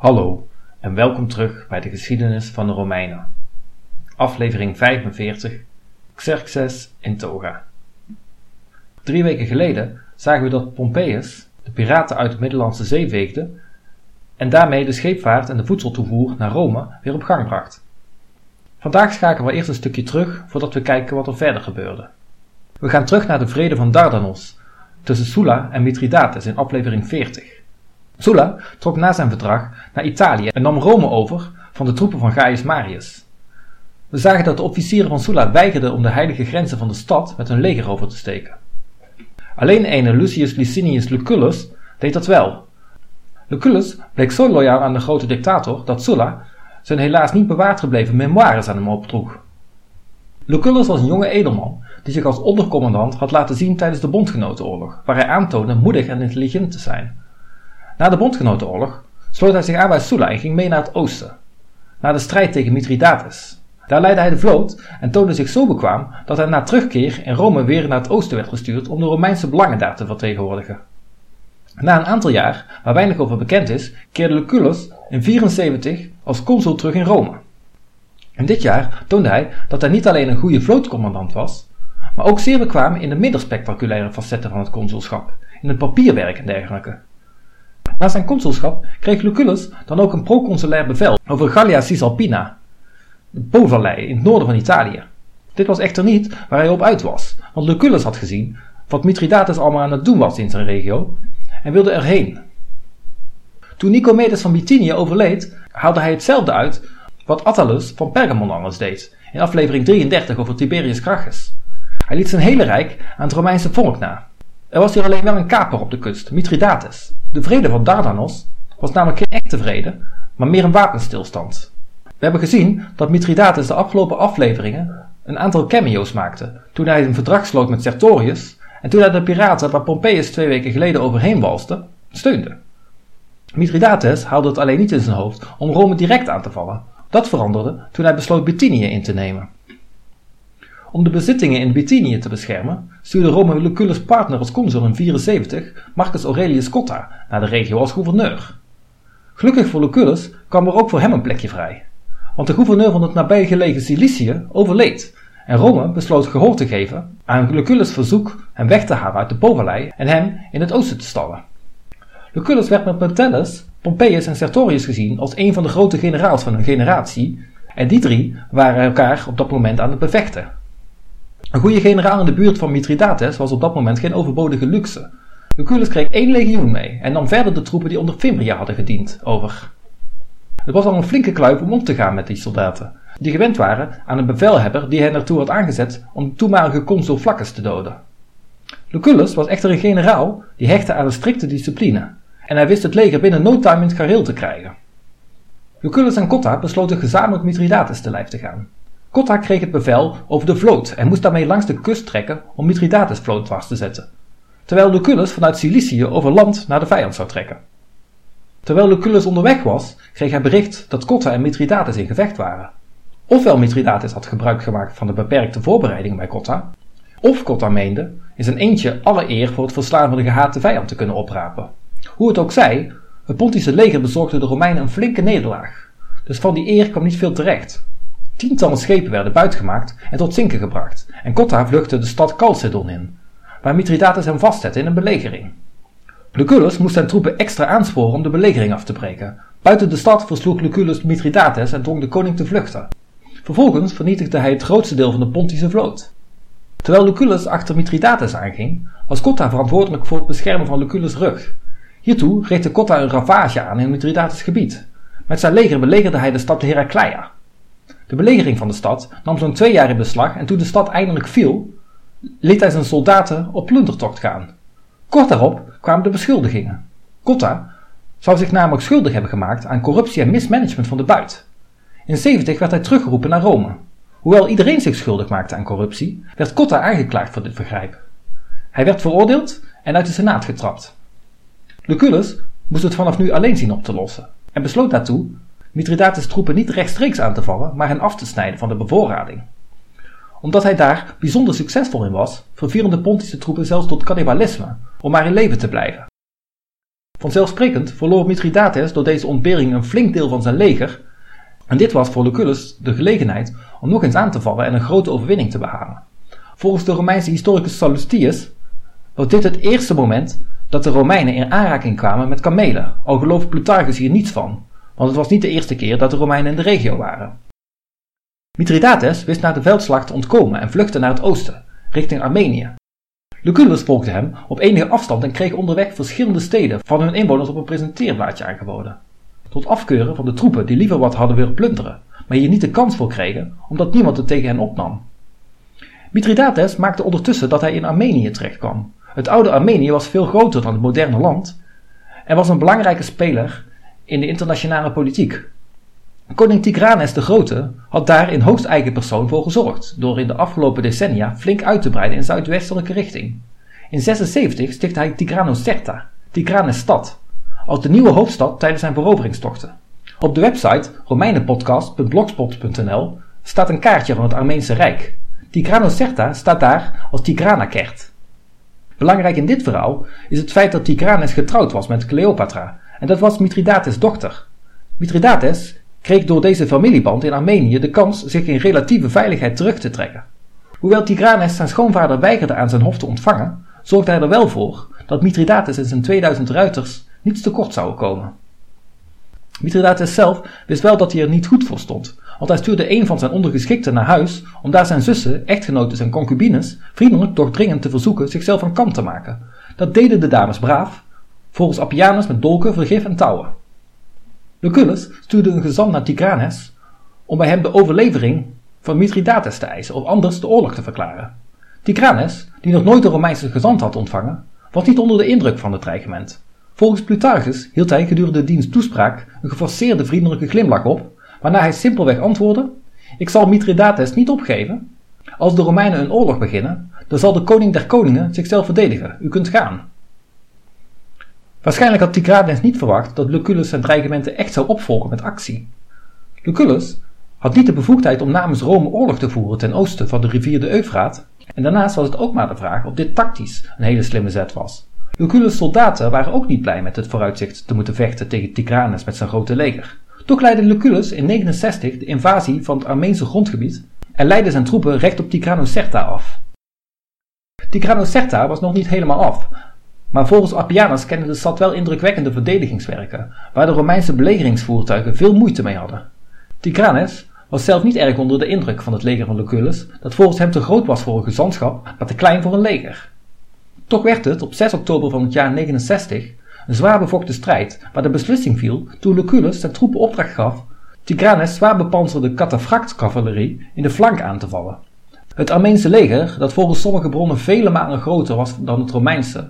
Hallo en welkom terug bij de geschiedenis van de Romeinen. Aflevering 45 Xerxes in Toga. Drie weken geleden zagen we dat Pompeius de piraten uit de Middellandse Zee veegde en daarmee de scheepvaart en de voedseltoevoer naar Rome weer op gang bracht. Vandaag schakelen we eerst een stukje terug voordat we kijken wat er verder gebeurde. We gaan terug naar de vrede van Dardanos tussen Sulla en Mithridates in aflevering 40. Sulla trok na zijn verdrag naar Italië en nam Rome over van de troepen van Gaius Marius. We zagen dat de officieren van Sulla weigerden om de heilige grenzen van de stad met hun leger over te steken. Alleen ene Lucius Licinius Lucullus deed dat wel. Lucullus bleek zo loyaal aan de grote dictator dat Sulla zijn helaas niet bewaard gebleven memoires aan hem opdroeg. Lucullus was een jonge edelman die zich als ondercommandant had laten zien tijdens de Bondgenotenoorlog, waar hij aantoonde moedig en intelligent te zijn. Na de bondgenotenoorlog sloot hij zich aan bij Sulla en ging mee naar het oosten, naar de strijd tegen Mithridates. Daar leidde hij de vloot en toonde zich zo bekwaam dat hij na terugkeer in Rome weer naar het oosten werd gestuurd om de Romeinse belangen daar te vertegenwoordigen. Na een aantal jaar, waar weinig over bekend is, keerde Lucullus in 74 als consul terug in Rome. In dit jaar toonde hij dat hij niet alleen een goede vlootcommandant was, maar ook zeer bekwaam in de minder spectaculaire facetten van het consulschap, in het papierwerk en dergelijke. Na zijn consulschap kreeg Lucullus dan ook een proconsulair bevel over Gallia Cisalpina, de Po-vallei in het noorden van Italië. Dit was echter niet waar hij op uit was, want Lucullus had gezien wat Mithridates allemaal aan het doen was in zijn regio en wilde erheen. Toen Nicomedes van Bithynië overleed, haalde hij hetzelfde uit wat Attalus van Pergamon anders deed, in aflevering 33 over Tiberius Gracchus. Hij liet zijn hele rijk aan het Romeinse volk na. Er was hier alleen wel een kaper op de kust, Mithridates. De vrede van Dardanos was namelijk geen echte vrede, maar meer een wapenstilstand. We hebben gezien dat Mithridates de afgelopen afleveringen een aantal cameo's maakte toen hij een verdrag sloot met Sertorius en toen hij de piraten waar Pompeius twee weken geleden overheen walste, steunde. Mithridates haalde het alleen niet in zijn hoofd om Rome direct aan te vallen. Dat veranderde toen hij besloot Bithynië in te nemen. Om de bezittingen in Bithynië te beschermen, stuurde Rome Lucullus' partner als consul in 74, Marcus Aurelius Cotta, naar de regio als gouverneur. Gelukkig voor Lucullus kwam er ook voor hem een plekje vrij, want de gouverneur van het nabijgelegen Cilicië overleed en Rome besloot gehoor te geven aan Lucullus' verzoek hem weg te halen uit de Povallei en hem in het oosten te stallen. Lucullus werd met Metellus, Pompeius en Sertorius gezien als een van de grote generaals van hun generatie en die drie waren elkaar op dat moment aan het bevechten. Een goede generaal in de buurt van Mithridates was op dat moment geen overbodige luxe. Lucullus kreeg één legioen mee en nam verder de troepen die onder Fimbria hadden gediend over. Het was al een flinke kluif om om te gaan met die soldaten, die gewend waren aan een bevelhebber die hen ertoe had aangezet om de toenmalige consul Flaccus te doden. Lucullus was echter een generaal die hechtte aan een strikte discipline en hij wist het leger binnen no time in het gareel te krijgen. Lucullus en Cotta besloten gezamenlijk Mithridates te lijf te gaan. Cotta kreeg het bevel over de vloot en moest daarmee langs de kust trekken om Mithridates vloot dwars te zetten, terwijl Lucullus vanuit Cilicië over land naar de vijand zou trekken. Terwijl Lucullus onderweg was, kreeg hij bericht dat Cotta en Mithridates in gevecht waren. Ofwel Mithridates had gebruik gemaakt van de beperkte voorbereiding bij Cotta, of Cotta meende in zijn eentje alle eer voor het verslaan van de gehate vijand te kunnen oprapen. Hoe het ook zij, het Pontische leger bezorgde de Romeinen een flinke nederlaag, dus van die eer kwam niet veel terecht. Tientallen schepen werden buitgemaakt en tot zinken gebracht, en Cotta vluchtte de stad Chalcedon in, waar Mithridates hem vastzette in een belegering. Lucullus moest zijn troepen extra aansporen om de belegering af te breken. Buiten de stad versloeg Lucullus Mithridates en dwong de koning te vluchten. Vervolgens vernietigde hij het grootste deel van de Pontische vloot. Terwijl Lucullus achter Mithridates aanging, was Cotta verantwoordelijk voor het beschermen van Lucullus' rug. Hiertoe richtte Cotta een ravage aan in Mithridates' gebied. Met zijn leger belegerde hij de stad Heracleia, de belegering van de stad nam zo'n twee jaar in beslag en toen de stad eindelijk viel, liet hij zijn soldaten op plundertocht gaan. Kort daarop kwamen de beschuldigingen. Cotta zou zich namelijk schuldig hebben gemaakt aan corruptie en mismanagement van de buit. In 70 werd hij teruggeroepen naar Rome. Hoewel iedereen zich schuldig maakte aan corruptie, werd Cotta aangeklaagd voor dit vergrijp. Hij werd veroordeeld en uit de senaat getrapt. Lucullus moest het vanaf nu alleen zien op te lossen en besloot daartoe Mithridates' troepen niet rechtstreeks aan te vallen, maar hen af te snijden van de bevoorrading. Omdat hij daar bijzonder succesvol in was, vervielen de Pontische troepen zelfs tot cannibalisme, om maar in leven te blijven. Vanzelfsprekend verloor Mithridates door deze ontbering een flink deel van zijn leger, en dit was voor Lucullus de gelegenheid om nog eens aan te vallen en een grote overwinning te behalen. Volgens de Romeinse historicus Sallustius was dit het eerste moment dat de Romeinen in aanraking kwamen met kamelen, al gelooft Plutarchus hier niets van, want het was niet de eerste keer dat de Romeinen in de regio waren. Mithridates wist na de veldslag te ontkomen en vluchtte naar het oosten, richting Armenië. Lucullus volgde hem op enige afstand en kreeg onderweg verschillende steden van hun inwoners op een presenteerblaadje aangeboden. Tot afkeuren van de troepen die liever wat hadden willen plunderen, maar hier niet de kans voor kregen, omdat niemand het tegen hen opnam. Mithridates maakte ondertussen dat hij in Armenië terechtkwam. Het oude Armenië was veel groter dan het moderne land en was een belangrijke speler in de internationale politiek. Koning Tigranes de Grote had daar in hoogst eigen persoon voor gezorgd, door in de afgelopen decennia flink uit te breiden in zuidwestelijke richting. In 76 stichtte hij Tigranocerta, Tigranes stad, als de nieuwe hoofdstad tijdens zijn veroveringstochten. Op de website romeinenpodcast.blogspot.nl staat een kaartje van het Armeense Rijk. Tigranocerta staat daar als Tigranakert. Belangrijk in dit verhaal is het feit dat Tigranes getrouwd was met Cleopatra, en dat was Mithridates' dochter. Mithridates kreeg door deze familieband in Armenië de kans zich in relatieve veiligheid terug te trekken. Hoewel Tigranes zijn schoonvader weigerde aan zijn hof te ontvangen, zorgde hij er wel voor dat Mithridates en zijn 2000 ruiters niets tekort zouden komen. Mithridates zelf wist wel dat hij er niet goed voor stond, want hij stuurde een van zijn ondergeschikten naar huis om daar zijn zussen, echtgenotes en concubines vriendelijk doch dringend te verzoeken zichzelf van kant te maken. Dat deden de dames braaf, volgens Appianus met dolken, vergif en touwen. Lucullus stuurde een gezant naar Tigranes om bij hem de overlevering van Mithridates te eisen of anders de oorlog te verklaren. Tigranes, die nog nooit een Romeinse gezant had ontvangen, was niet onder de indruk van het dreigement. Volgens Plutarchus hield hij gedurende diens toespraak een geforceerde vriendelijke glimlach op, waarna hij simpelweg antwoordde: Ik zal Mithridates niet opgeven. Als de Romeinen een oorlog beginnen, dan zal de koning der koningen zichzelf verdedigen. U kunt gaan. Waarschijnlijk had Tigranes niet verwacht dat Lucullus zijn dreigementen echt zou opvolgen met actie. Lucullus had niet de bevoegdheid om namens Rome oorlog te voeren ten oosten van de rivier de Eufraat, en daarnaast was het ook maar de vraag of dit tactisch een hele slimme zet was. Lucullus' soldaten waren ook niet blij met het vooruitzicht te moeten vechten tegen Tigranes met zijn grote leger. Toch leidde Lucullus in 69 de invasie van het Armeense grondgebied en leidde zijn troepen recht op Tigranocerta af. Tigranocerta was nog niet helemaal af, maar volgens Appianus kende de stad wel indrukwekkende verdedigingswerken, waar de Romeinse belegeringsvoertuigen veel moeite mee hadden. Tigranes was zelf niet erg onder de indruk van het leger van Lucullus, dat volgens hem te groot was voor een gezantschap, maar te klein voor een leger. Toch werd het op 6 oktober van het jaar 69 een zwaar bevochten strijd, waar de beslissing viel toen Lucullus zijn troepen opdracht gaf Tigranes zwaar bepanzerde cataphractcavalerie in de flank aan te vallen. Het Armeense leger, dat volgens sommige bronnen vele malen groter was dan het Romeinse,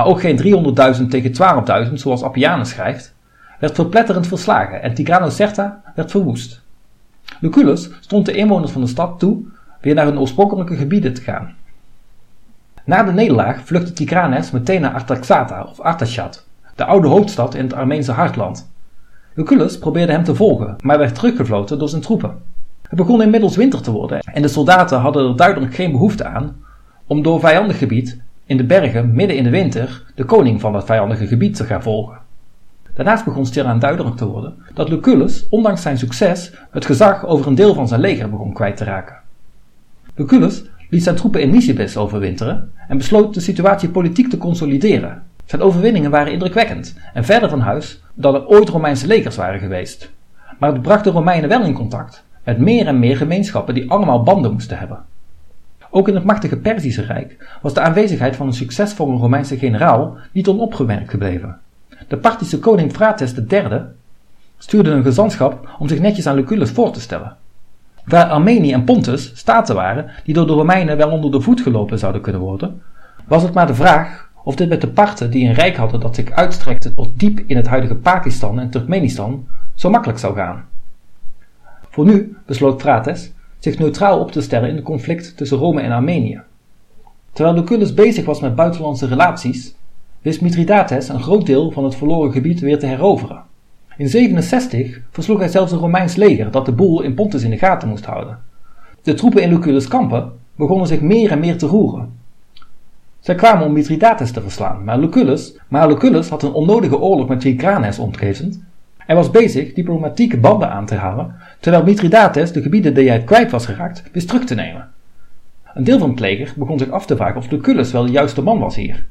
maar ook geen 300.000 tegen 12.000 zoals Appianus schrijft, werd verpletterend verslagen en Tigranocerta werd verwoest. Lucullus stond de inwoners van de stad toe weer naar hun oorspronkelijke gebieden te gaan. Na de nederlaag vluchtte Tigranes meteen naar Artaxata of Artashat, de oude hoofdstad in het Armeense hartland. Lucullus probeerde hem te volgen, maar werd teruggevloten door zijn troepen. Het begon inmiddels winter te worden en de soldaten hadden er duidelijk geen behoefte aan om door vijandig gebied in de bergen midden in de winter de koning van dat vijandige gebied te gaan volgen. Daarnaast begon stilaan duidelijk te worden dat Lucullus, ondanks zijn succes, het gezag over een deel van zijn leger begon kwijt te raken. Lucullus liet zijn troepen in Nisibis overwinteren en besloot de situatie politiek te consolideren. Zijn overwinningen waren indrukwekkend en verder van huis dan er ooit Romeinse legers waren geweest. Maar het bracht de Romeinen wel in contact met meer en meer gemeenschappen die allemaal banden moesten hebben. Ook in het machtige Perzische Rijk was de aanwezigheid van een succesvolle Romeinse generaal niet onopgemerkt gebleven. De Parthische koning Phraates III stuurde een gezantschap om zich netjes aan Lucullus voor te stellen. Waar Armenië en Pontus staten waren die door de Romeinen wel onder de voet gelopen zouden kunnen worden, was het maar de vraag of dit met de Parten die een rijk hadden dat zich uitstrekte tot diep in het huidige Pakistan en Turkmenistan zo makkelijk zou gaan. Voor nu besloot Phraates zich neutraal op te stellen in het conflict tussen Rome en Armenië. Terwijl Lucullus bezig was met buitenlandse relaties, wist Mithridates een groot deel van het verloren gebied weer te heroveren. In 67 versloeg hij zelfs een Romeins leger dat de boel in Pontus in de gaten moest houden. De troepen in Lucullus' kampen begonnen zich meer en meer te roeren. Zij kwamen om Mithridates te verslaan, maar Lucullus, maar Lucullus had een onnodige oorlog met Tigranes ontgezend en was bezig diplomatieke banden aan te halen, terwijl Mithridates de gebieden die hij kwijt was geraakt wist terug te nemen. Een deel van het leger begon zich af te vragen of Lucullus wel de juiste man was hier.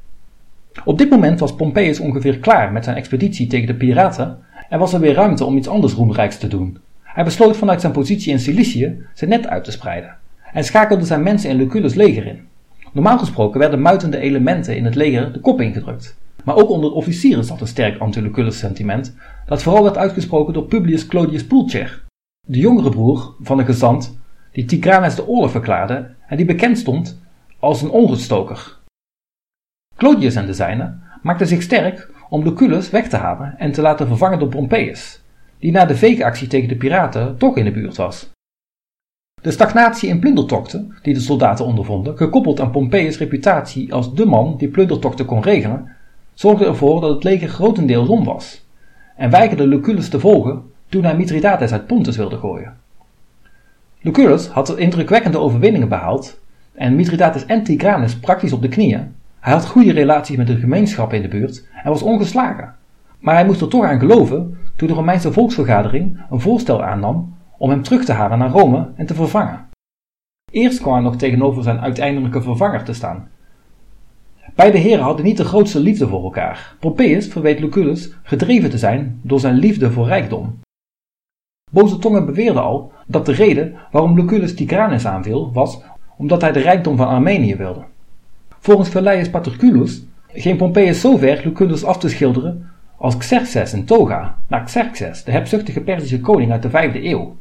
Op dit moment was Pompeius ongeveer klaar met zijn expeditie tegen de piraten en was er weer ruimte om iets anders roemrijks te doen. Hij besloot vanuit zijn positie in Cilicië zijn net uit te spreiden en schakelde zijn mensen in Lucullus' leger in. Normaal gesproken werden muitende elementen in het leger de kop ingedrukt. Maar ook onder officieren zat een sterk anti-Lucullus sentiment, dat vooral werd uitgesproken door Publius Clodius Pulcher, de jongere broer van een gezant die Tigranes de oorlog verklaarde en die bekend stond als een onruststoker. Clodius en de zijnen maakten zich sterk om Lucullus weg te halen en te laten vervangen door Pompeius, die na de veegactie tegen de piraten toch in de buurt was. De stagnatie in plundertochten die de soldaten ondervonden, gekoppeld aan Pompeius' reputatie als de man die plundertochten kon regelen, zorgde ervoor dat het leger grotendeels om was en weigerde Lucullus te volgen toen hij Mithridates uit Pontus wilde gooien. Lucullus had indrukwekkende overwinningen behaald en Mithridates en Tigranes praktisch op de knieën. Hij had goede relaties met de gemeenschap in de buurt en was ongeslagen. Maar hij moest er toch aan geloven toen de Romeinse volksvergadering een voorstel aannam om hem terug te halen naar Rome en te vervangen. Eerst kwam hij nog tegenover zijn uiteindelijke vervanger te staan. Beide heren hadden niet de grootste liefde voor elkaar. Pompeius verweet Lucullus gedreven te zijn door zijn liefde voor rijkdom. Boze tongen beweerden al dat de reden waarom Lucullus Tigranes aanviel was omdat hij de rijkdom van Armenië wilde. Volgens Velleius Paterculus ging Pompeius zo ver Lucullus af te schilderen als Xerxes in Toga, naar Xerxes, de hebzuchtige Perzische koning uit de 5e eeuw.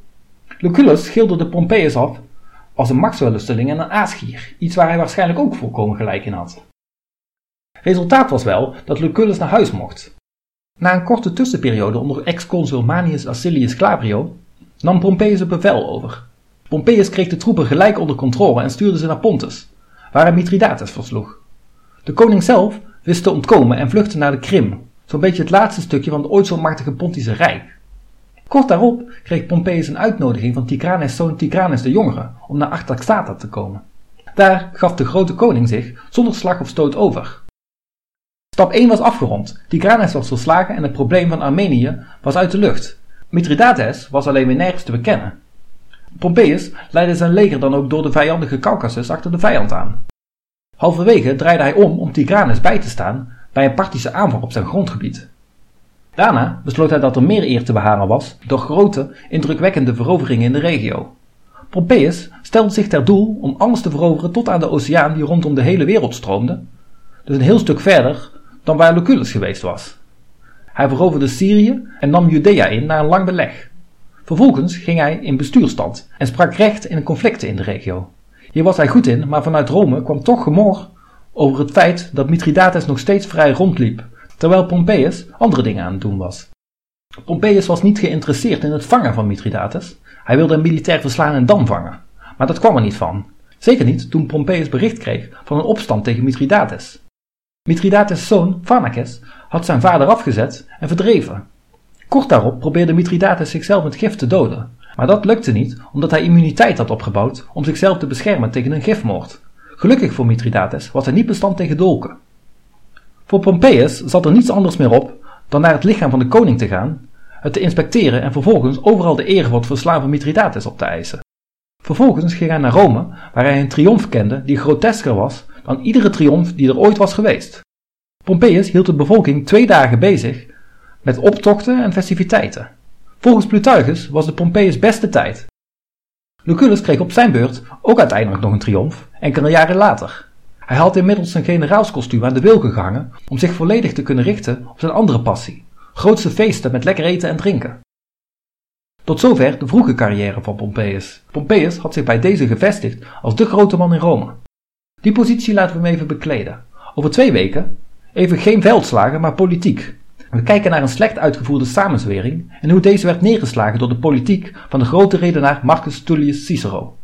Lucullus schilderde Pompeius af als een machtswellusteling en een aasgier, iets waar hij waarschijnlijk ook volkomen gelijk in had. Resultaat was wel dat Lucullus naar huis mocht. Na een korte tussenperiode onder ex-consul Manius Acilius Clabrio nam Pompeius het bevel over. Pompeius kreeg de troepen gelijk onder controle en stuurde ze naar Pontus, waar hij Mithridates versloeg. De koning zelf wist te ontkomen en vluchtte naar de Krim, zo'n beetje het laatste stukje van het ooit zo machtige Pontische Rijk. Kort daarop kreeg Pompeius een uitnodiging van Tigranes zoon Tigranes de Jongere om naar Artaxata te komen. Daar gaf de grote koning zich zonder slag of stoot over. Stap 1 was afgerond, Tigranes was verslagen en het probleem van Armenië was uit de lucht. Mithridates was alleen weer nergens te bekennen. Pompeius leidde zijn leger dan ook door de vijandige Caucasus achter de vijand aan. Halverwege draaide hij om om Tigranes bij te staan bij een Parthische aanval op zijn grondgebied. Daarna besloot hij dat er meer eer te behalen was door grote, indrukwekkende veroveringen in de regio. Pompeius stelde zich ter doel om alles te veroveren tot aan de oceaan die rondom de hele wereld stroomde, dus een heel stuk verder dan waar Lucullus geweest was. Hij veroverde Syrië en nam Judea in na een lang beleg. Vervolgens ging hij in bestuurstand en sprak recht in conflicten in de regio. Hier was hij goed in, maar vanuit Rome kwam toch gemor over het feit dat Mithridates nog steeds vrij rondliep, terwijl Pompeius andere dingen aan het doen was. Pompeius was niet geïnteresseerd in het vangen van Mithridates. Hij wilde hem militair verslaan en dan vangen. Maar dat kwam er niet van. Zeker niet toen Pompeius bericht kreeg van een opstand tegen Mithridates. Mithridates' zoon, Pharnaces, had zijn vader afgezet en verdreven. Kort daarop probeerde Mithridates zichzelf met gif te doden, maar dat lukte niet omdat hij immuniteit had opgebouwd om zichzelf te beschermen tegen een gifmoord. Gelukkig voor Mithridates was hij niet bestand tegen dolken. Voor Pompeius zat er niets anders meer op dan naar het lichaam van de koning te gaan, het te inspecteren en vervolgens overal de eer voor van Mithridates op te eisen. Vervolgens ging hij naar Rome, waar hij een triomf kende die grotesker was dan iedere triomf die er ooit was geweest. Pompeius hield de bevolking twee dagen bezig met optochten en festiviteiten. Volgens Plutarchus was de Pompeius beste tijd. Lucullus kreeg op zijn beurt ook uiteindelijk nog een triomf, enkele jaren later. Hij had inmiddels zijn generaalskostuum aan de wil gehangen om zich volledig te kunnen richten op zijn andere passie, grootste feesten met lekker eten en drinken. Tot zover de vroege carrière van Pompeius. Pompeius had zich bij deze gevestigd als de grote man in Rome. Die positie laten we hem even bekleden. Over twee weken, even geen veldslagen, maar politiek. We kijken naar een slecht uitgevoerde samenzwering en hoe deze werd neergeslagen door de politiek van de grote redenaar Marcus Tullius Cicero.